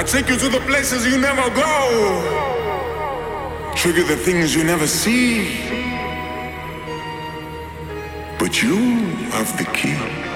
I take you to the places you never go. Show you the things you never see. But you have the key.